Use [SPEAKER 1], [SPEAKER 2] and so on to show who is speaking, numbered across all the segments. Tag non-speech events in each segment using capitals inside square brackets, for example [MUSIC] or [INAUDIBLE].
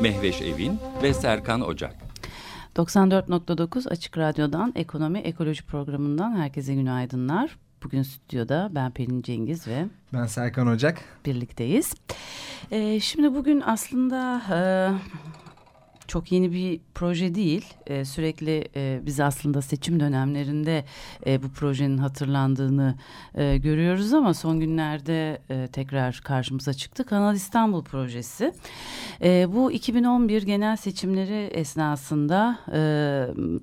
[SPEAKER 1] Mehveş Evin ve Serkan Ocak.
[SPEAKER 2] 94.9 Açık Radyo'dan Ekonomi Ekoloji programından herkese günaydınlar. Bugün stüdyoda ben Pelin Cengiz ve
[SPEAKER 3] ben Serkan Ocak
[SPEAKER 2] birlikteyiz. Ee, şimdi bugün aslında e, çok yeni bir proje değil. E, sürekli e, biz aslında seçim dönemlerinde e, bu projenin hatırlandığını e, görüyoruz ama son günlerde e, tekrar karşımıza çıktı. Kanal İstanbul projesi. E, bu 2011 genel seçimleri esnasında e,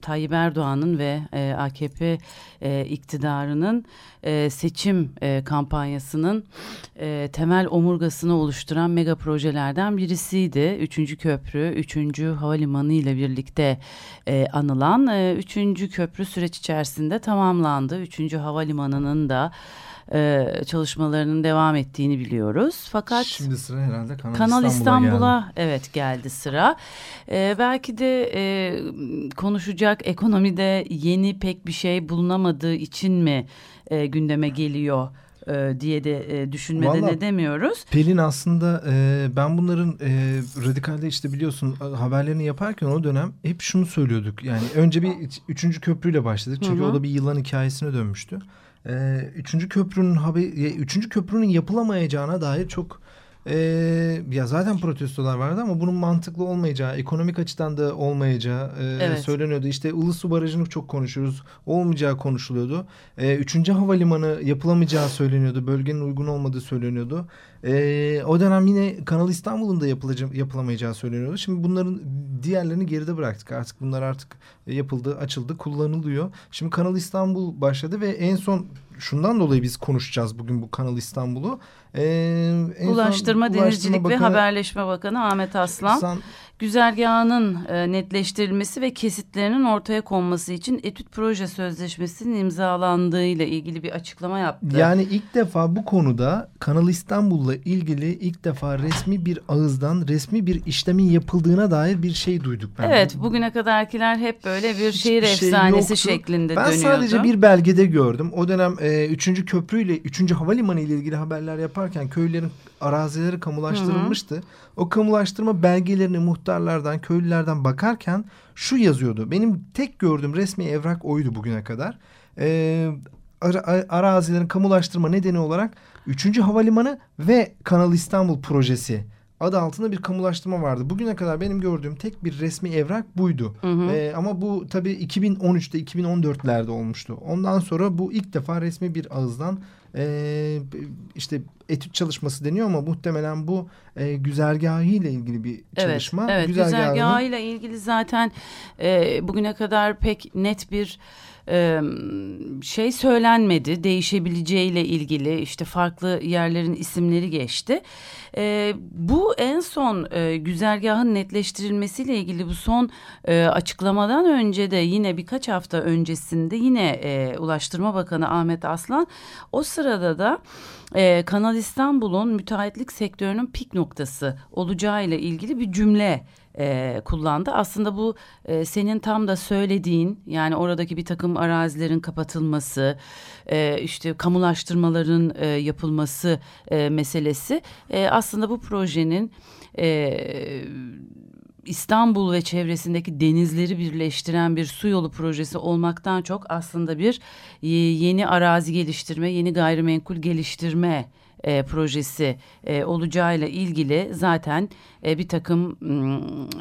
[SPEAKER 2] Tayyip Erdoğan'ın ve e, AKP e, iktidarının e, seçim e, kampanyasının e, temel omurgasını oluşturan mega projelerden birisiydi. Üçüncü köprü, üçüncü havalimanı ile birlikte e, anılan e, üçüncü köprü süreç içerisinde tamamlandı. Üçüncü havalimanının da e, çalışmalarının devam ettiğini biliyoruz. Fakat
[SPEAKER 3] şimdi sıra herhalde Kanal,
[SPEAKER 2] Kanal
[SPEAKER 3] İstanbul'a,
[SPEAKER 2] İstanbul'a geldi. evet geldi sıra. E, belki de e, konuşacak ekonomide yeni pek bir şey bulunamadığı için mi e, gündeme geliyor? E, diye de e, düşünmeden Vallahi, edemiyoruz.
[SPEAKER 3] Pelin aslında e, ben bunların e, radikalde işte biliyorsun haberlerini yaparken o dönem hep şunu söylüyorduk. Yani önce bir üçüncü köprüyle başladık. Çünkü Hı -hı. o da bir yılan hikayesine dönmüştü. E, üçüncü köprünün haber, üçüncü köprünün yapılamayacağına dair çok ee, ya zaten protestolar vardı ama bunun mantıklı olmayacağı, ekonomik açıdan da olmayacağı e, evet. söyleniyordu. İşte Ilısu Barajı'nı çok konuşuyoruz. Olmayacağı konuşuluyordu. Ee, üçüncü havalimanı yapılamayacağı söyleniyordu. Bölgenin uygun olmadığı söyleniyordu. Ee, o dönem yine Kanal İstanbul'un da yapılamayacağı söyleniyordu. Şimdi bunların diğerlerini geride bıraktık. Artık bunlar artık yapıldı, açıldı, kullanılıyor. Şimdi Kanal İstanbul başladı ve en son şundan dolayı biz konuşacağız bugün bu Kanal İstanbul'u.
[SPEAKER 2] Ee, Ulaştırma, Denizcilik Bakanı, ve Haberleşme Bakanı Ahmet Aslan, Aslan güzergahının e, netleştirilmesi ve kesitlerinin ortaya konması için etüt proje sözleşmesinin imzalandığı ile ilgili bir açıklama yaptı.
[SPEAKER 3] Yani ilk defa bu konuda Kanal İstanbul'la ilgili ilk defa resmi bir ağızdan resmi bir işlemin yapıldığına dair bir şey duyduk.
[SPEAKER 2] Ben. Evet bugüne kadarkiler hep böyle bir şehir şey efsanesi yoktu. şeklinde
[SPEAKER 3] ben
[SPEAKER 2] dönüyordu.
[SPEAKER 3] Ben sadece bir belgede gördüm. O dönem e, 3. köprüyle 3. havalimanı ile ilgili haberler yaparken köylerin arazileri kamulaştırılmıştı. Hı hı. O kamulaştırma belgelerini muhtarlardan, köylülerden bakarken şu yazıyordu. Benim tek gördüğüm resmi evrak oydu bugüne kadar. Ee, ar arazilerin kamulaştırma nedeni olarak 3. Havalimanı ve Kanal İstanbul projesi adı altında bir kamulaştırma vardı. Bugüne kadar benim gördüğüm tek bir resmi evrak buydu. Hı hı. Ee, ama bu tabii 2013'te 2014'lerde olmuştu. Ondan sonra bu ilk defa resmi bir ağızdan e, işte etüt çalışması deniyor ama muhtemelen bu e, güzergahı ile ilgili bir çalışma.
[SPEAKER 2] Evet, evet güzergahı ile ilgili zaten e, bugüne kadar pek net bir şey söylenmedi. Değişebileceğiyle ilgili işte farklı yerlerin isimleri geçti. Bu en son güzergahın netleştirilmesiyle ilgili bu son açıklamadan önce de yine birkaç hafta öncesinde yine Ulaştırma Bakanı Ahmet Aslan o sırada da Kanal İstanbul'un müteahhitlik sektörünün pik noktası olacağıyla ilgili bir cümle e, kullandı. Aslında bu e, senin tam da söylediğin yani oradaki bir takım arazilerin kapatılması, e, işte kamulaştırmaların e, yapılması e, meselesi e, aslında bu projenin e, İstanbul ve çevresindeki denizleri birleştiren bir su yolu projesi olmaktan çok aslında bir yeni arazi geliştirme, yeni gayrimenkul geliştirme e, projesi e, olacağıyla ilgili zaten e, bir takım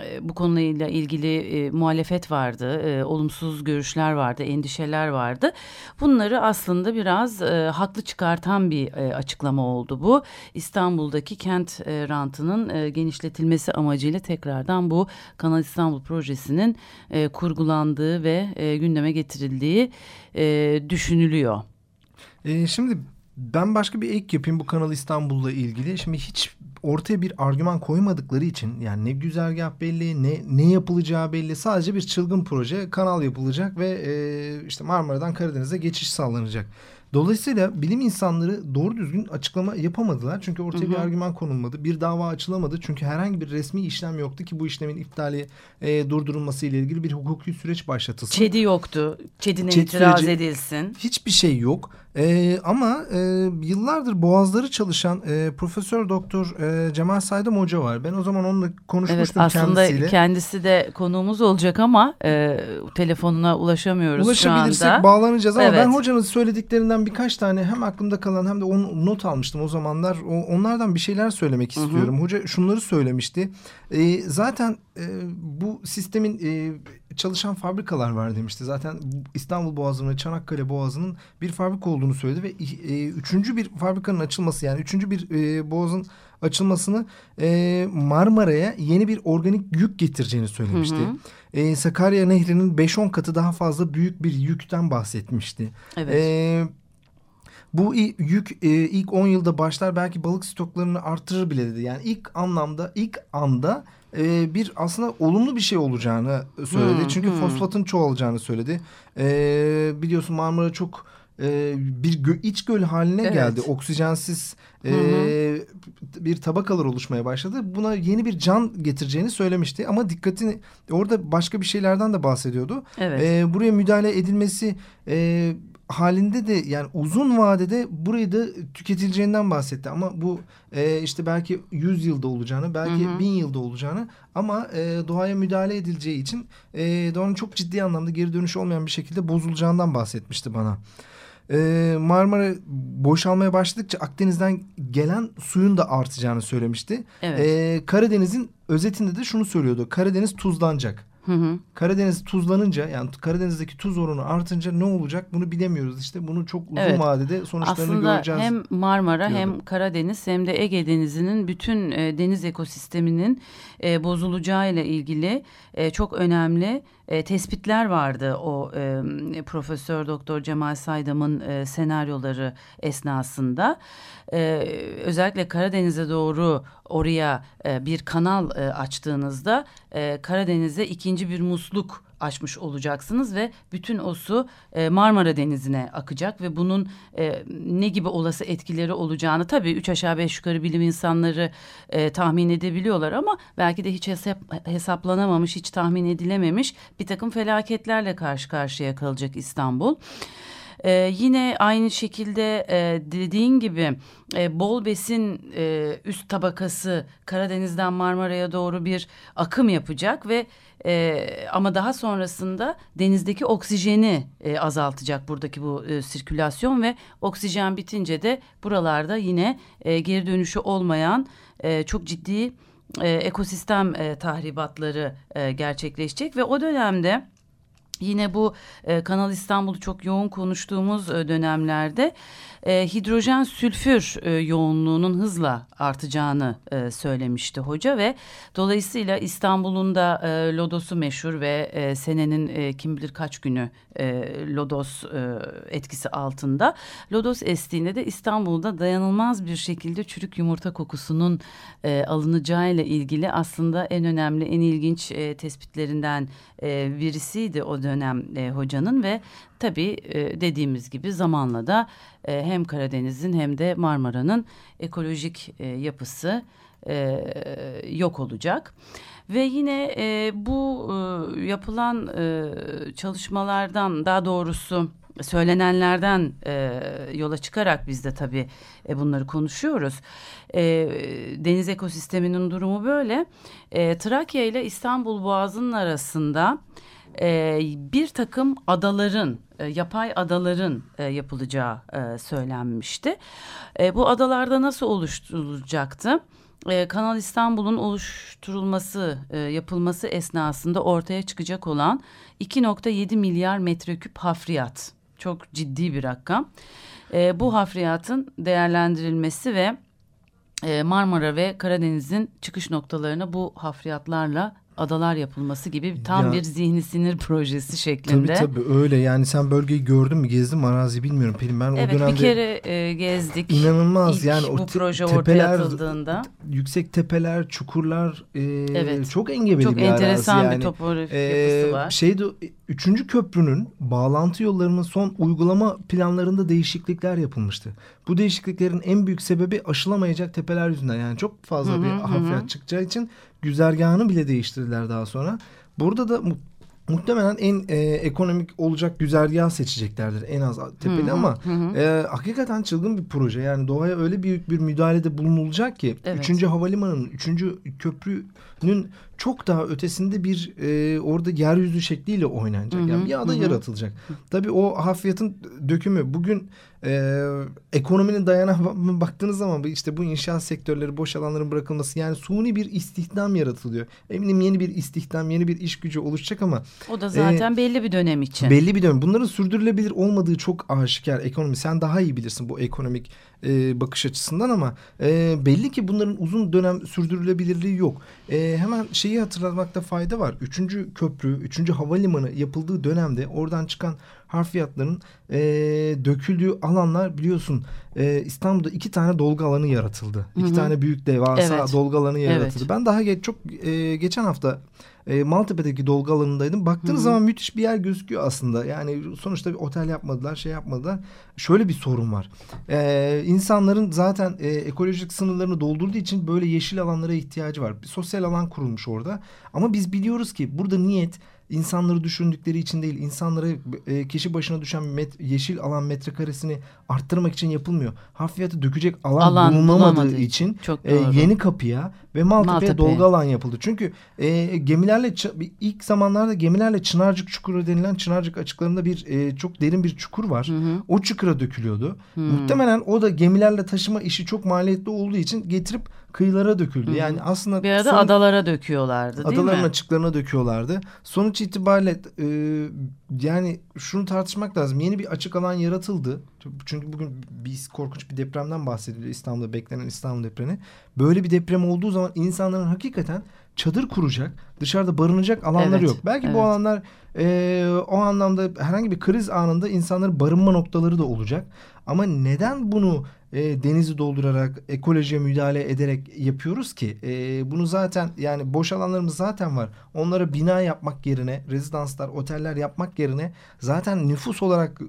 [SPEAKER 2] e, bu konuyla ilgili e, muhalefet vardı, e, olumsuz görüşler vardı, endişeler vardı. Bunları aslında biraz e, haklı çıkartan bir e, açıklama oldu bu. İstanbul'daki kent e, rantının e, genişletilmesi amacıyla tekrardan bu Kanal İstanbul projesinin e, kurgulandığı ve e, gündeme getirildiği e, düşünülüyor.
[SPEAKER 3] E, şimdi ben başka bir ek yapayım bu Kanal İstanbul'la ilgili. Şimdi hiç ortaya bir argüman koymadıkları için yani ne güzergah belli ne ne yapılacağı belli sadece bir çılgın proje kanal yapılacak ve e, işte Marmara'dan Karadeniz'e geçiş sağlanacak. Dolayısıyla bilim insanları doğru düzgün açıklama yapamadılar. Çünkü ortaya hı hı. bir argüman konulmadı. Bir dava açılamadı. Çünkü herhangi bir resmi işlem yoktu ki bu işlemin iptali e, durdurulması ile ilgili bir hukuki süreç başlatılsın.
[SPEAKER 2] ÇED'i yoktu. ÇED'ine ÇED itiraz süreci, edilsin.
[SPEAKER 3] Hiçbir şey yok. E, ama e, yıllardır boğazları çalışan e, Profesör Doktor e, Cemal Saydam Hoca var. Ben o zaman onunla konuşmuştum
[SPEAKER 2] evet, aslında
[SPEAKER 3] kendisiyle.
[SPEAKER 2] kendisi de konuğumuz olacak ama e, telefonuna ulaşamıyoruz
[SPEAKER 3] Ulaşabilirsek
[SPEAKER 2] şu anda.
[SPEAKER 3] bağlanacağız ama evet. ben hocanın söylediklerinden birkaç tane hem aklımda kalan hem de onu not almıştım o zamanlar. O, onlardan bir şeyler söylemek istiyorum. Hı hı. Hoca şunları söylemişti. E, zaten e, bu sistemin e, çalışan fabrikalar var demişti. Zaten İstanbul Boğazı'nın ve Çanakkale Boğazı'nın bir fabrika olduğunu söyledi ve e, üçüncü bir fabrikanın açılması yani üçüncü bir e, boğazın açılmasını e, Marmara'ya yeni bir organik yük getireceğini söylemişti. Hı hı. E, Sakarya Nehri'nin 5-10 katı daha fazla büyük bir yükten bahsetmişti. Evet. E, bu yük e, ilk 10 yılda başlar belki balık stoklarını artırır bile dedi. Yani ilk anlamda ilk anda e, bir aslında olumlu bir şey olacağını söyledi. Hmm, Çünkü hmm. fosfatın çoğalacağını söyledi. E, biliyorsun Marmara çok e, bir gö iç göl haline evet. geldi. Oksijensiz e, bir tabakalar oluşmaya başladı. Buna yeni bir can getireceğini söylemişti. Ama dikkatini orada başka bir şeylerden de bahsediyordu. Evet. E, buraya müdahale edilmesi... E, halinde de yani uzun vadede burayı da tüketileceğinden bahsetti. Ama bu e, işte belki 100 yılda olacağını, belki hı hı. 1000 yılda olacağını ama e, doğaya müdahale edileceği için e, doğanın çok ciddi anlamda geri dönüş olmayan bir şekilde bozulacağından bahsetmişti bana. E, Marmara boşalmaya başladıkça Akdeniz'den gelen suyun da artacağını söylemişti. Evet. E, Karadeniz'in özetinde de şunu söylüyordu. Karadeniz tuzlanacak. Hı hı. Karadeniz tuzlanınca yani Karadeniz'deki tuz oranı artınca ne olacak bunu bilemiyoruz işte. Bunu çok uzun evet. vadede sonuçlarını
[SPEAKER 2] Aslında
[SPEAKER 3] göreceğiz.
[SPEAKER 2] hem Marmara diyordu. hem Karadeniz hem de Ege Denizi'nin bütün e, deniz ekosisteminin e, bozulacağı ile ilgili e, çok önemli e, tespitler vardı o e, Profesör Doktor Cemal Saydam'ın e, senaryoları esnasında. E, özellikle Karadeniz'e doğru oraya e, bir kanal e, açtığınızda e, Karadeniz'e ikinci bir musluk açmış olacaksınız ve bütün o su e, Marmara Denizi'ne akacak ve bunun e, ne gibi olası etkileri olacağını tabii üç aşağı beş yukarı bilim insanları e, tahmin edebiliyorlar ama belki de hiç hesap, hesaplanamamış, hiç tahmin edilememiş bir takım felaketlerle karşı karşıya kalacak İstanbul. Ee, yine aynı şekilde e, dediğin gibi e, bol besin e, üst tabakası Karadeniz'den Marmara'ya doğru bir akım yapacak ve e, ama daha sonrasında denizdeki oksijeni e, azaltacak buradaki bu e, sirkülasyon ve oksijen bitince de buralarda yine e, geri dönüşü olmayan e, çok ciddi e, ekosistem e, tahribatları e, gerçekleşecek ve o dönemde Yine bu e, Kanal İstanbul'u çok yoğun konuştuğumuz e, dönemlerde e, hidrojen sülfür e, yoğunluğunun hızla artacağını e, söylemişti hoca ve dolayısıyla İstanbul'un da e, lodosu meşhur ve e, senenin e, kim bilir kaç günü e, lodos e, etkisi altında. Lodos estiğinde de İstanbul'da dayanılmaz bir şekilde çürük yumurta kokusunun e, alınacağı ile ilgili aslında en önemli en ilginç e, tespitlerinden e, o dönem e, hocanın ve tabii e, dediğimiz gibi zamanla da e, hem Karadeniz'in hem de Marmara'nın ekolojik yapısı yok olacak. Ve yine bu yapılan çalışmalardan daha doğrusu söylenenlerden e, yola çıkarak biz de tabii e, bunları konuşuyoruz. E, deniz ekosisteminin durumu böyle. E, Trakya ile İstanbul Boğazı'nın arasında e, bir takım adaların, e, yapay adaların e, yapılacağı e, söylenmişti. E, bu adalarda nasıl oluşturulacaktı? e, Kanal İstanbul'un oluşturulması, e, yapılması esnasında ortaya çıkacak olan 2.7 milyar metreküp hafriyat. Çok ciddi bir rakam. E, bu hafriyatın değerlendirilmesi ve e, Marmara ve Karadeniz'in çıkış noktalarına bu hafriyatlarla adalar yapılması gibi tam
[SPEAKER 3] Ya-
[SPEAKER 2] bir zihni sinir projesi şeklinde.
[SPEAKER 3] Tabii tabii öyle yani sen bölgeyi gördün mü gezdin mi arazi bilmiyorum Pelin ben o
[SPEAKER 2] Evet
[SPEAKER 3] dönemde
[SPEAKER 2] bir kere e, gezdik.
[SPEAKER 3] inanılmaz
[SPEAKER 2] İlk
[SPEAKER 3] yani o
[SPEAKER 2] bu proje
[SPEAKER 3] tepeler,
[SPEAKER 2] ortaya atıldığında.
[SPEAKER 3] yüksek tepeler çukurlar e,
[SPEAKER 2] Evet.
[SPEAKER 3] çok engebeli
[SPEAKER 2] Çok
[SPEAKER 3] bir arazi
[SPEAKER 2] enteresan
[SPEAKER 3] yani.
[SPEAKER 2] bir topografik
[SPEAKER 3] Ee,
[SPEAKER 2] yapısı var.
[SPEAKER 3] Şeyde üçüncü köprünün bağlantı yollarının son uygulama planlarında değişiklikler yapılmıştı. Bu değişikliklerin en büyük sebebi aşılamayacak tepeler yüzünden. Yani çok fazla
[SPEAKER 2] Hı hı,
[SPEAKER 3] bir
[SPEAKER 2] hı.
[SPEAKER 3] hafriyat çıkacağı için güzergahını bile değiştirdiler daha sonra. Burada da mu- muhtemelen en e, ekonomik olacak güzergah seçeceklerdir en az tepeli
[SPEAKER 2] Hı
[SPEAKER 3] ama
[SPEAKER 2] hı hı.
[SPEAKER 3] e, hakikaten çılgın bir proje. Yani doğaya öyle büyük bir müdahalede bulunulacak ki
[SPEAKER 2] Evet.
[SPEAKER 3] havalimanının, üçüncü köprünün çok daha ötesinde bir e, orada yeryüzü şekliyle oynanacak.
[SPEAKER 2] Hı hı,
[SPEAKER 3] yani bir ada
[SPEAKER 2] hı
[SPEAKER 3] yaratılacak. Tabii o hafriyatın dökümü bugün e, ekonominin dayanağı baktığınız zaman işte bu inşaat sektörleri boş alanların bırakılması yani suni bir istihdam yaratılıyor. Eminim yeni bir istihdam, yeni bir iş gücü oluşacak ama
[SPEAKER 2] O da zaten
[SPEAKER 3] Ee,
[SPEAKER 2] belli bir dönem için.
[SPEAKER 3] Belli bir dönem. Bunların sürdürülebilir olmadığı çok aşikar ekonomi. Sen daha iyi bilirsin bu ekonomik e, bakış açısından ama e, belli ki bunların uzun dönem sürdürülebilirliği yok. E, hemen şeyi hatırlatmakta fayda var. Üçüncü köprü, üçüncü havalimanı yapıldığı dönemde oradan çıkan harfiyatların e, döküldüğü alanlar biliyorsun e, İstanbul'da iki tane dolgu alanı yaratıldı. İki
[SPEAKER 2] Hı hı.
[SPEAKER 3] tane büyük devasa
[SPEAKER 2] Evet.
[SPEAKER 3] dolgu alanı yaratıldı.
[SPEAKER 2] Evet.
[SPEAKER 3] Ben daha geç, çok e, geçen hafta e, Maltepe'deki dolgu alanındaydım. Baktığınız
[SPEAKER 2] Hı hı.
[SPEAKER 3] zaman müthiş bir yer gözüküyor aslında. Yani sonuçta bir otel yapmadılar, şey yapmadılar. Şöyle bir sorun var. E, insanların zaten e, ekolojik sınırlarını doldurduğu için böyle yeşil alanlara ihtiyacı var. Bir sosyal alan kurulmuş orada. Ama biz biliyoruz ki burada niyet insanları düşündükleri için değil, insanlara e, kişi başına düşen met, yeşil alan metrekaresini arttırmak için yapılmıyor. Hafriyatı dökecek alan,
[SPEAKER 2] Alan
[SPEAKER 3] bulunamadığı
[SPEAKER 2] bulamadığı
[SPEAKER 3] için
[SPEAKER 2] Çok
[SPEAKER 3] e, yeni kapıya ve Maltepe'ye
[SPEAKER 2] Maltepe'ye.
[SPEAKER 3] dolgu alan yapıldı. Çünkü e, gemilerle ilk zamanlarda gemilerle Çınarcık Çukuru denilen Çınarcık açıklarında bir e, çok derin bir çukur var.
[SPEAKER 2] Hı hı.
[SPEAKER 3] O çukura dökülüyordu.
[SPEAKER 2] Hmm.
[SPEAKER 3] Muhtemelen o da gemilerle taşıma işi çok maliyetli olduğu için getirip kıyılara döküldü.
[SPEAKER 2] Hı.
[SPEAKER 3] Yani aslında
[SPEAKER 2] Bir arada
[SPEAKER 3] son-
[SPEAKER 2] adalara döküyorlardı değil
[SPEAKER 3] adaların
[SPEAKER 2] mi?
[SPEAKER 3] açıklarına döküyorlardı. Sonuç itibariyle e, yani şunu tartışmak lazım. Yeni bir açık alan yaratıldı. Çünkü bugün bir korkunç bir depremden bahsediliyor. İstanbul'da beklenen İstanbul depremi. Böyle bir deprem olduğu zaman insanların hakikaten çadır kuracak, dışarıda barınacak alanları
[SPEAKER 2] Evet,
[SPEAKER 3] yok. Belki
[SPEAKER 2] evet.
[SPEAKER 3] bu alanlar e, o anlamda herhangi bir kriz anında insanların barınma noktaları da olacak. Ama neden bunu e, denizi doldurarak, ekolojiye müdahale ederek yapıyoruz ki? E, bunu zaten yani boş alanlarımız zaten var. Onlara bina yapmak yerine, rezidanslar, oteller yapmak yerine zaten nüfus olarak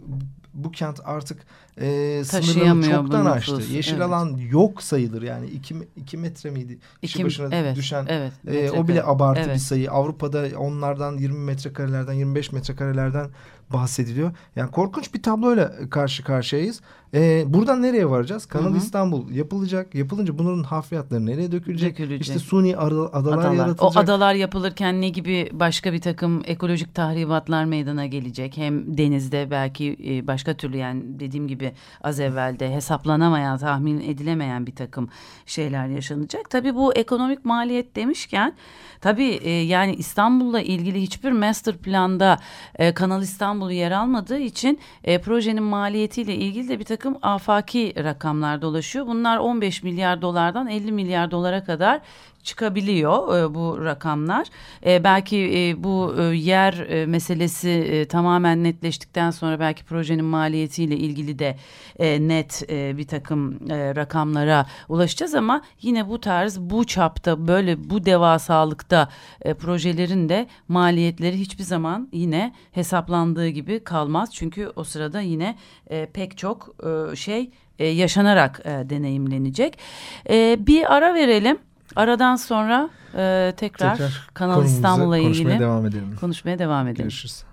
[SPEAKER 3] bu kent artık e, sınırlarını çoktan aştı. Yeşil
[SPEAKER 2] evet.
[SPEAKER 3] alan yok sayılır yani. iki, iki metre miydi? Kişi
[SPEAKER 2] İki-
[SPEAKER 3] başına
[SPEAKER 2] evet,
[SPEAKER 3] düşen
[SPEAKER 2] evet,
[SPEAKER 3] e, o bile abartı
[SPEAKER 2] Evet.
[SPEAKER 3] bir sayı. Avrupa'da onlardan 20 metrekarelerden 25 metrekarelerden bahsediliyor. Yani korkunç bir tabloyla karşı karşıyayız. E, buradan nereye varacağız? Kanal
[SPEAKER 2] Hı hı.
[SPEAKER 3] İstanbul yapılacak. Yapılınca bunların hafriyatları nereye dökülecek?
[SPEAKER 2] Dökülecek.
[SPEAKER 3] İşte suni adalar,
[SPEAKER 2] Adalar. O
[SPEAKER 3] yaratılacak.
[SPEAKER 2] adalar yapılırken ne gibi başka bir takım ekolojik tahribatlar meydana gelecek? Hem denizde belki e, başka türlü yani dediğim gibi az evvelde hesaplanamayan, tahmin edilemeyen bir takım şeyler yaşanacak. Tabii bu ekonomik maliyet demişken tabii e, yani İstanbul'la ilgili hiçbir master planda e, Kanal İstanbul yer almadığı için e, projenin maliyetiyle ilgili de bir takım afaki rakamlar dolaşıyor. Bunlar 15 milyar dolardan 50 milyar dolara kadar çıkabiliyor e, bu rakamlar. E, belki e, bu e, yer e, meselesi e, tamamen netleştikten sonra belki projenin maliyetiyle ilgili de e, net e, bir takım e, rakamlara ulaşacağız ama yine bu tarz bu çapta böyle bu devasalıkta e, projelerin de maliyetleri hiçbir zaman yine hesaplandığı gibi kalmaz. Çünkü o sırada yine e, pek çok e, şey e, yaşanarak e, deneyimlenecek. E, bir ara verelim. Aradan sonra e, tekrar,
[SPEAKER 3] Tekrar
[SPEAKER 2] Kanal İstanbul'la
[SPEAKER 3] konuşmaya
[SPEAKER 2] ilgili
[SPEAKER 3] devam edelim.
[SPEAKER 2] konuşmaya devam edelim.
[SPEAKER 3] Görüşürüz.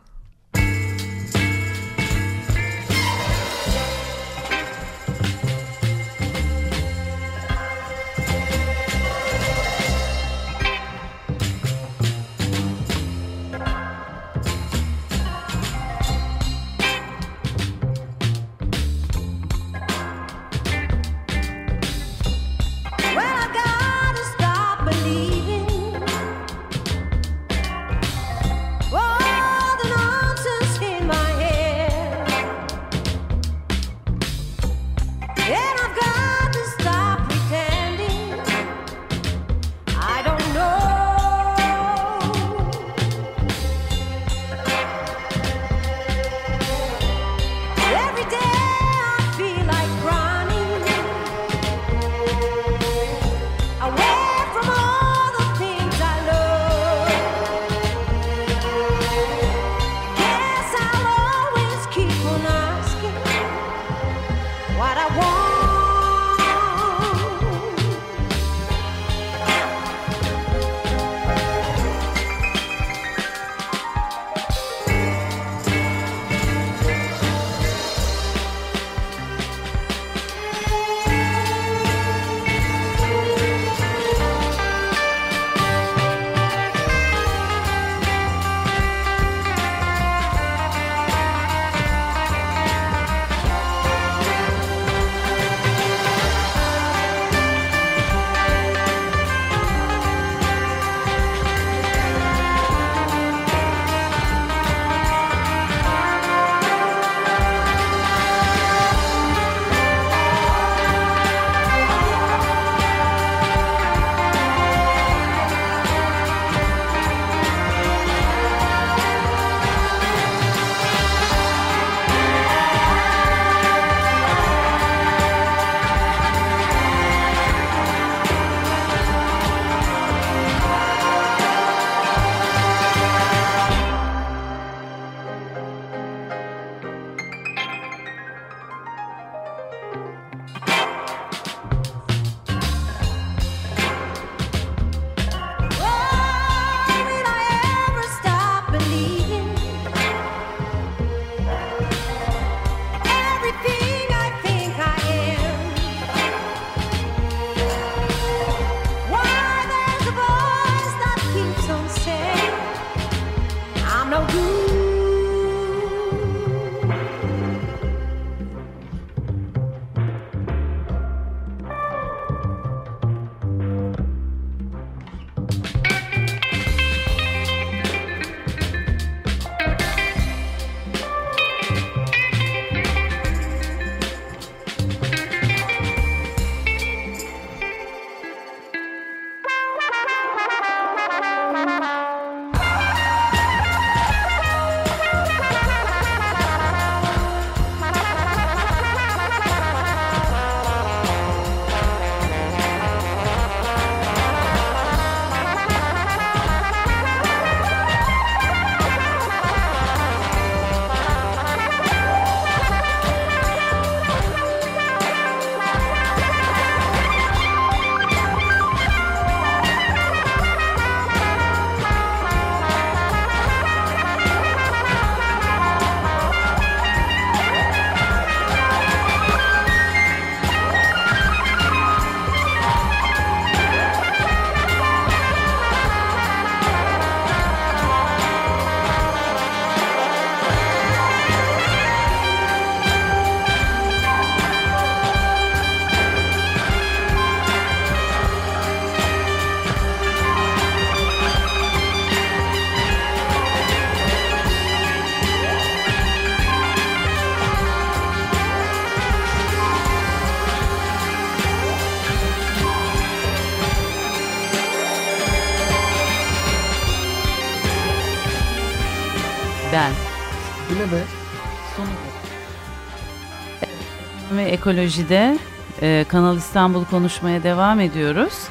[SPEAKER 2] Ve ekolojide e, Kanal İstanbul konuşmaya devam ediyoruz.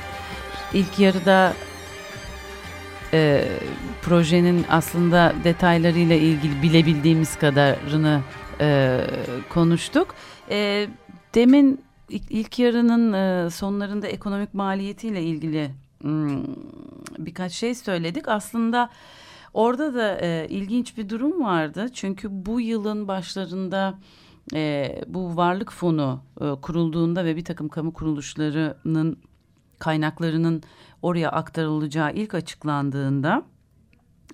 [SPEAKER 2] İlk yarıda e, projenin aslında detaylarıyla ilgili bilebildiğimiz kadarını e, konuştuk. E, demin ilk yarının e, sonlarında ekonomik maliyetiyle ilgili hmm, birkaç şey söyledik. Aslında orada da e, ilginç bir durum vardı. Çünkü bu yılın başlarında e, bu varlık fonu e, kurulduğunda ve bir takım kamu kuruluşlarının kaynaklarının oraya aktarılacağı ilk açıklandığında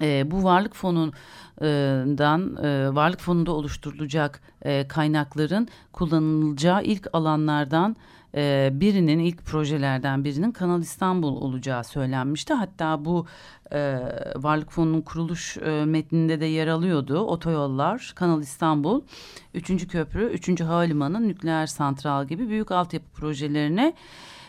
[SPEAKER 2] e, bu varlık fonundan e, varlık fonunda oluşturulacak e, kaynakların kullanılacağı ilk alanlardan e, birinin ilk projelerden birinin Kanal İstanbul olacağı söylenmişti. Hatta bu e, varlık fonunun kuruluş e, metninde de yer alıyordu. Otoyollar, Kanal İstanbul, 3. Köprü, 3. Havalimanı, nükleer santral gibi büyük altyapı projelerine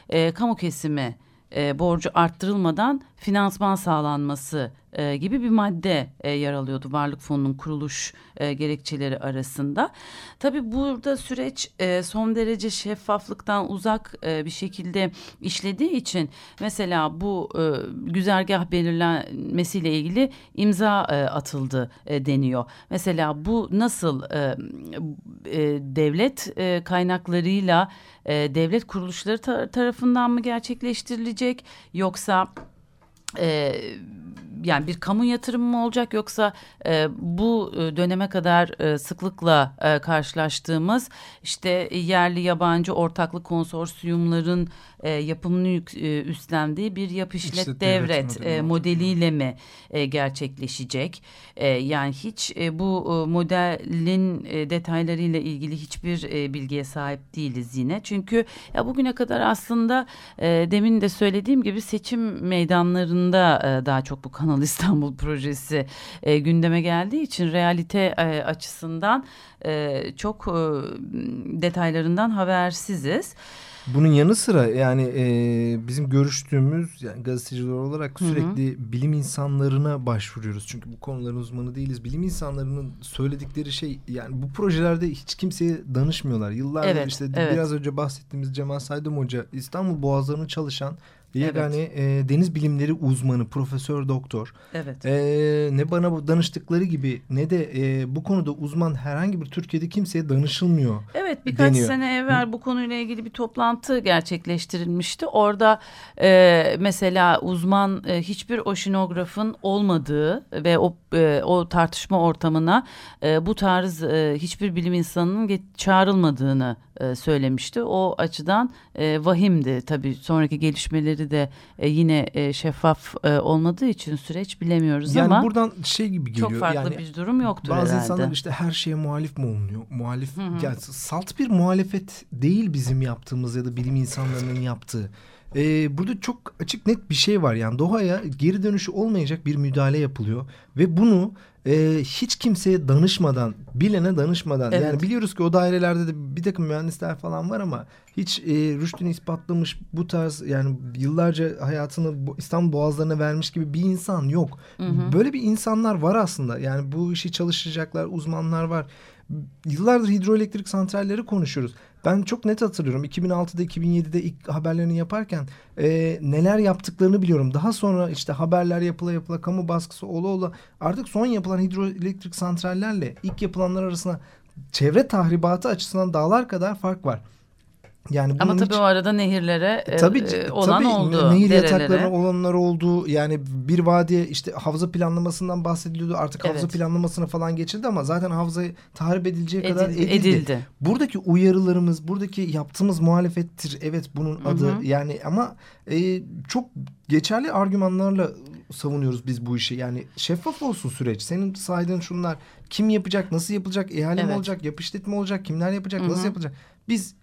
[SPEAKER 2] e, kamu kesimi e, borcu arttırılmadan finansman sağlanması e, gibi bir madde e, yer alıyordu varlık fonunun kuruluş e, gerekçeleri arasında. Tabii burada süreç e, son derece şeffaflıktan uzak e, bir şekilde işlediği için mesela bu e, güzergah belirlenmesiyle ilgili imza e, atıldı e, deniyor. Mesela bu nasıl e, e, devlet e, kaynaklarıyla e, devlet kuruluşları tar- tarafından mı gerçekleştirilecek yoksa e, yani bir kamu yatırımı mı olacak yoksa e, bu e, döneme kadar e, sıklıkla e, karşılaştığımız işte yerli yabancı ortaklı konsorsiyumların e, yapımını yük, e, üstlendiği bir yap işlet devret
[SPEAKER 3] modeli
[SPEAKER 2] e, modeliyle mi e, gerçekleşecek? E, yani hiç e, bu e, modelin e, detaylarıyla ilgili hiçbir e, bilgiye sahip değiliz yine. Çünkü ya bugüne kadar aslında e, demin de söylediğim gibi seçim meydanlarında e, daha çok bu Kanal İstanbul [LAUGHS] projesi e, gündeme geldiği için realite e, açısından e, çok e, detaylarından habersiziz.
[SPEAKER 3] Bunun yanı sıra yani e, bizim görüştüğümüz yani gazeteciler olarak
[SPEAKER 2] Hı hı.
[SPEAKER 3] sürekli bilim insanlarına başvuruyoruz. Çünkü bu konuların uzmanı değiliz. Bilim insanlarının söyledikleri şey yani bu projelerde hiç kimseye danışmıyorlar. Yıllardır
[SPEAKER 2] Evet,
[SPEAKER 3] işte
[SPEAKER 2] evet.
[SPEAKER 3] biraz önce bahsettiğimiz Cemal Saydam Hoca İstanbul Boğazları'nı çalışan yegane e, deniz bilimleri uzmanı, profesör doktor.
[SPEAKER 2] Evet.
[SPEAKER 3] E, ne bana danıştıkları gibi ne de e, bu konuda uzman herhangi bir Türkiye'de kimseye danışılmıyor.
[SPEAKER 2] Evet birkaç
[SPEAKER 3] deniyor.
[SPEAKER 2] sene evvel bu konuyla ilgili bir toplantı gerçekleştirilmişti. Orada e, mesela uzman e, hiçbir oşinografın olmadığı ve o e, o tartışma ortamına e, bu tarz e, hiçbir bilim insanının çağrılmadığını e, söylemişti. O açıdan e, vahimdi tabii sonraki gelişmeleri de e, yine e, şeffaf e, olmadığı için süreç bilemiyoruz
[SPEAKER 3] Yani
[SPEAKER 2] ama
[SPEAKER 3] buradan şey gibi geliyor.
[SPEAKER 2] çok farklı
[SPEAKER 3] yani
[SPEAKER 2] bir durum yoktur
[SPEAKER 3] Bazı
[SPEAKER 2] herhalde.
[SPEAKER 3] insanlar işte her şeye muhalif mi olunuyor? Muhalif
[SPEAKER 2] Hı hı.
[SPEAKER 3] yani salt bir muhalefet değil bizim yaptığımız ya da bilim insanlarının yaptığı. Ee, burada çok açık net bir şey var yani doğaya geri dönüşü olmayacak bir müdahale yapılıyor ve bunu e, hiç kimseye danışmadan bilene danışmadan
[SPEAKER 2] Evet.
[SPEAKER 3] yani biliyoruz ki o dairelerde de bir takım mühendisler falan var ama hiç e, rüştünü ispatlamış bu tarz yani yıllarca hayatını bu- İstanbul boğazlarına vermiş gibi bir insan yok.
[SPEAKER 2] Hı hı.
[SPEAKER 3] Böyle bir insanlar var aslında. Yani bu işi çalışacaklar, uzmanlar var. Yıllardır hidroelektrik santralleri konuşuyoruz. Ben çok net hatırlıyorum. 2006'da 2007'de ilk haberlerini yaparken e, neler yaptıklarını biliyorum. Daha sonra işte haberler yapıla yapıla kamu baskısı ola ola artık son yapılan hidroelektrik santrallerle ilk yapılanlar arasında çevre tahribatı açısından dağlar kadar fark var. Yani bunun
[SPEAKER 2] Ama tabii
[SPEAKER 3] hiç-
[SPEAKER 2] o arada nehirlere e,
[SPEAKER 3] Tabii,
[SPEAKER 2] e, olan
[SPEAKER 3] tabii
[SPEAKER 2] oldu.
[SPEAKER 3] nehir
[SPEAKER 2] derelere.
[SPEAKER 3] yataklarına olanlar oldu. Yani bir vadiye işte havza planlamasından bahsediliyordu. Artık havza
[SPEAKER 2] Evet.
[SPEAKER 3] planlamasına falan geçildi ama zaten havza tahrip edileceği kadar
[SPEAKER 2] Edildi,
[SPEAKER 3] edildi. Buradaki uyarılarımız, buradaki yaptığımız muhalefettir. Evet bunun
[SPEAKER 2] Hı
[SPEAKER 3] adı yani ama e, çok geçerli argümanlarla savunuyoruz biz bu işi. Yani şeffaf olsun süreç. Senin saydığın şunlar kim yapacak, nasıl yapılacak, ihale mi
[SPEAKER 2] Evet.
[SPEAKER 3] olacak, yap işletme olacak, kimler yapacak,
[SPEAKER 2] Hı
[SPEAKER 3] nasıl yapılacak. Biz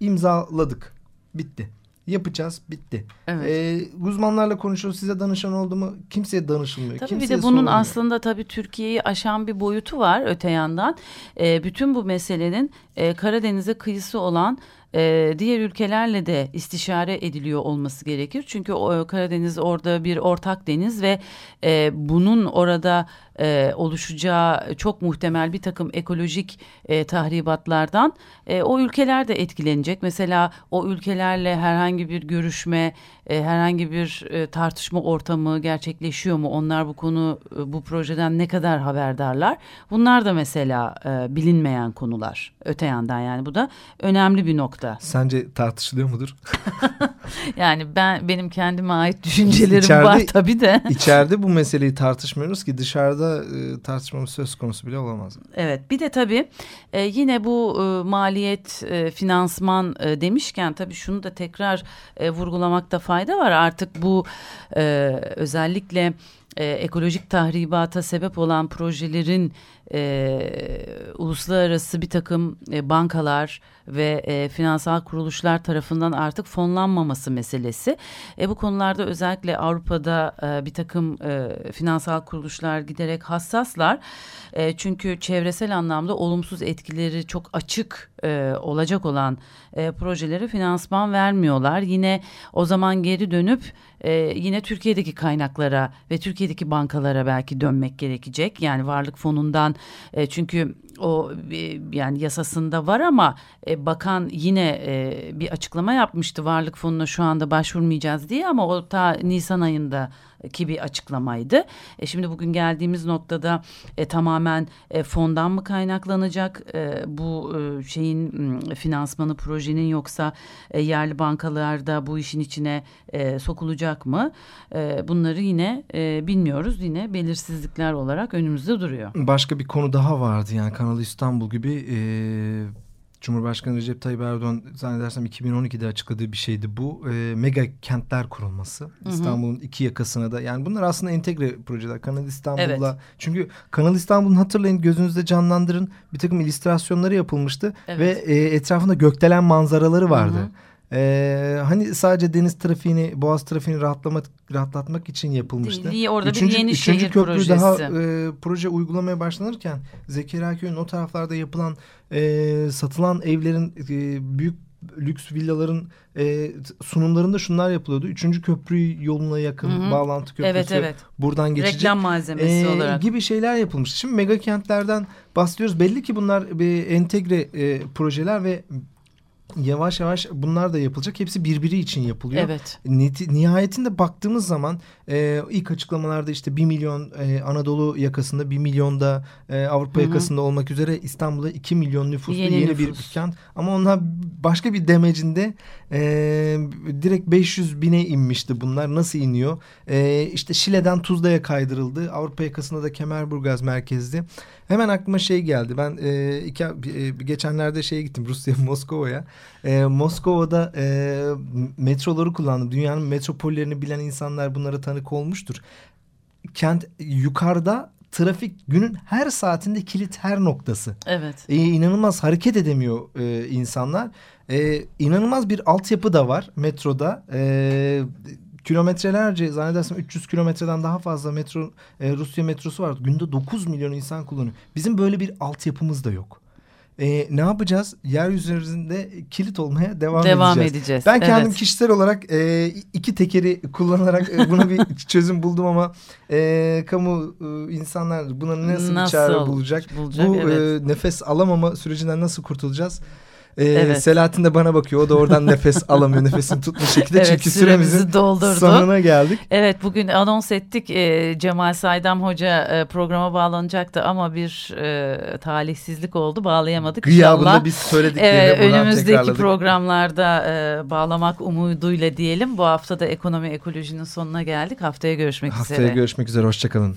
[SPEAKER 3] imzaladık. Bitti. Yapacağız. Bitti.
[SPEAKER 2] Evet.
[SPEAKER 3] Ee, uzmanlarla konuşuyoruz. Size danışan oldu mu? Kimseye danışılmıyor.
[SPEAKER 2] Tabii bir
[SPEAKER 3] Kimseye
[SPEAKER 2] de bunun
[SPEAKER 3] sorulmuyor.
[SPEAKER 2] aslında tabii Türkiye'yi aşan bir boyutu var öte yandan. Ee, bütün bu meselenin e, Karadeniz'e kıyısı olan e, diğer ülkelerle de istişare ediliyor olması gerekir. Çünkü o, Karadeniz orada bir ortak deniz ve e, bunun orada e, oluşacağı çok muhtemel bir takım ekolojik e, tahribatlardan e, o ülkeler de etkilenecek. Mesela o ülkelerle herhangi bir görüşme, e, herhangi bir e, tartışma ortamı gerçekleşiyor mu? Onlar bu konu e, bu projeden ne kadar haberdarlar? Bunlar da mesela e, bilinmeyen konular. Öte yandan yani bu da önemli bir nokta.
[SPEAKER 3] Sence tartışılıyor mudur? [LAUGHS]
[SPEAKER 2] Yani ben benim kendime ait düşüncelerim
[SPEAKER 3] İçeride-
[SPEAKER 2] var tabii de.
[SPEAKER 3] İçeride bu meseleyi tartışmıyoruz ki dışarıda e, tartışmamız söz konusu bile olamaz.
[SPEAKER 2] Evet bir de tabii e, yine bu e, maliyet e, finansman e, demişken tabii şunu da tekrar e, vurgulamakta fayda var. Artık bu e, özellikle e, ekolojik tahribata sebep olan projelerin e, uluslararası bir takım e, bankalar ve e, finansal kuruluşlar tarafından artık fonlanmaması meselesi. E, bu konularda özellikle Avrupa'da e, bir takım e, finansal kuruluşlar giderek hassaslar. E, çünkü çevresel anlamda olumsuz etkileri çok açık e, olacak olan e, projelere finansman vermiyorlar. Yine o zaman geri dönüp e, yine Türkiye'deki kaynaklara ve Türkiye'deki bankalara belki dönmek gerekecek. Yani varlık fonundan e, çünkü o e, yani yasasında var ama e, bakan yine e, bir açıklama yapmıştı varlık fonuna şu anda başvurmayacağız diye ama o ta Nisan ayında ki bir açıklamaydı. E, şimdi bugün geldiğimiz noktada e, tamamen e, fondan mı kaynaklanacak e, bu e, şeyin finansmanı projenin yoksa e, yerli bankalarda bu işin içine e, sokulacak mı? E, bunları yine e, bilmiyoruz. Yine belirsizlikler olarak önümüzde duruyor.
[SPEAKER 3] Başka bir konu daha vardı yani Kanal İstanbul gibi e, Cumhurbaşkanı Recep Tayyip Erdoğan zannedersem 2012'de açıkladığı bir şeydi bu. E, mega kentler kurulması. İstanbul'un iki yakasına da yani bunlar aslında entegre projeler. Kanal İstanbul'la
[SPEAKER 2] Evet.
[SPEAKER 3] çünkü Kanal İstanbul'un hatırlayın gözünüzde canlandırın bir takım illüstrasyonları yapılmıştı
[SPEAKER 2] Evet.
[SPEAKER 3] ve e, etrafında gökdelen manzaraları vardı.
[SPEAKER 2] Hı hı.
[SPEAKER 3] E, hani sadece deniz trafiğini, boğaz trafiğini rahatlamak, rahatlatmak için yapılmıştı.
[SPEAKER 2] Değil, orada bir
[SPEAKER 3] Üçüncü-
[SPEAKER 2] yeni
[SPEAKER 3] üçüncü
[SPEAKER 2] şehir
[SPEAKER 3] köprü
[SPEAKER 2] projesi.
[SPEAKER 3] daha e, proje uygulamaya başlanırken Zekeriya Köy'ün o taraflarda yapılan e, satılan evlerin e, büyük lüks villaların e, sunumlarında şunlar yapılıyordu. Üçüncü köprü yoluna yakın
[SPEAKER 2] Hı hı.
[SPEAKER 3] bağlantı köprüsü
[SPEAKER 2] Evet evet.
[SPEAKER 3] buradan geçecek.
[SPEAKER 2] Reklam malzemesi
[SPEAKER 3] e,
[SPEAKER 2] olarak.
[SPEAKER 3] gibi şeyler yapılmış. Şimdi mega kentlerden bahsediyoruz. Belli ki bunlar bir entegre e, projeler ve yavaş yavaş bunlar da yapılacak. Hepsi birbiri için yapılıyor.
[SPEAKER 2] Evet.
[SPEAKER 3] Nihayetinde baktığımız zaman e, ilk açıklamalarda işte 1 milyon e, Anadolu yakasında 1 milyon da e, Avrupa
[SPEAKER 2] Hı hı.
[SPEAKER 3] yakasında olmak üzere İstanbul'da 2 milyon nüfuslu
[SPEAKER 2] Yeni
[SPEAKER 3] yeni, bir
[SPEAKER 2] nüfus.
[SPEAKER 3] kent. Ama onlar başka bir demecinde e, direkt 500 bine inmişti bunlar. Nasıl iniyor? E, işte Şile'den Tuzla'ya kaydırıldı. Avrupa yakasında da Kemerburgaz merkezli. Hemen aklıma şey geldi. Ben e, iki, e, geçenlerde şeye gittim Rusya [LAUGHS] Moskova'ya. E, Moskova'da e, metroları kullandım. Dünyanın metropollerini bilen insanlar bunlara tanık olmuştur. Kent yukarıda trafik günün her saatinde kilit her noktası.
[SPEAKER 2] Evet.
[SPEAKER 3] E, inanılmaz hareket edemiyor e, insanlar. E, inanılmaz bir altyapı da var metroda. E, kilometrelerce zannedersem 300 kilometreden daha fazla metro e, Rusya metrosu var. Günde 9 milyon insan kullanıyor. Bizim böyle bir altyapımız da yok. E, ne yapacağız? Yeryüzü üzerinde kilit olmaya devam,
[SPEAKER 2] Devam
[SPEAKER 3] edeceğiz.
[SPEAKER 2] edeceğiz.
[SPEAKER 3] Ben kendim
[SPEAKER 2] Evet.
[SPEAKER 3] kişisel olarak e, iki tekeri kullanarak e, buna bir [LAUGHS] çözüm buldum ama e, kamu e, insanlar buna nasıl, bir çare bulacak?
[SPEAKER 2] bulacak,
[SPEAKER 3] Bu
[SPEAKER 2] evet.
[SPEAKER 3] e, nefes alamama sürecinden nasıl kurtulacağız? E,
[SPEAKER 2] Evet.
[SPEAKER 3] Selahattin de bana bakıyor. O da oradan [LAUGHS] nefes alamıyor. Nefesini tutmuş şekilde.
[SPEAKER 2] Evet,
[SPEAKER 3] Çünkü
[SPEAKER 2] süremizi
[SPEAKER 3] süremizin
[SPEAKER 2] doldurdu.
[SPEAKER 3] sonuna geldik.
[SPEAKER 2] Evet bugün anons ettik e, Cemal Saydam Hoca e, programa bağlanacaktı ama bir e, talihsizlik oldu bağlayamadık
[SPEAKER 3] Gıyabında
[SPEAKER 2] inşallah.
[SPEAKER 3] biz
[SPEAKER 2] Evet,
[SPEAKER 3] buradan
[SPEAKER 2] önümüzdeki programlarda e, bağlamak umuduyla diyelim. Bu hafta da ekonomi ekolojinin sonuna geldik. Haftaya görüşmek
[SPEAKER 3] Haftaya
[SPEAKER 2] üzere.
[SPEAKER 3] görüşmek üzere. Hoşçakalın.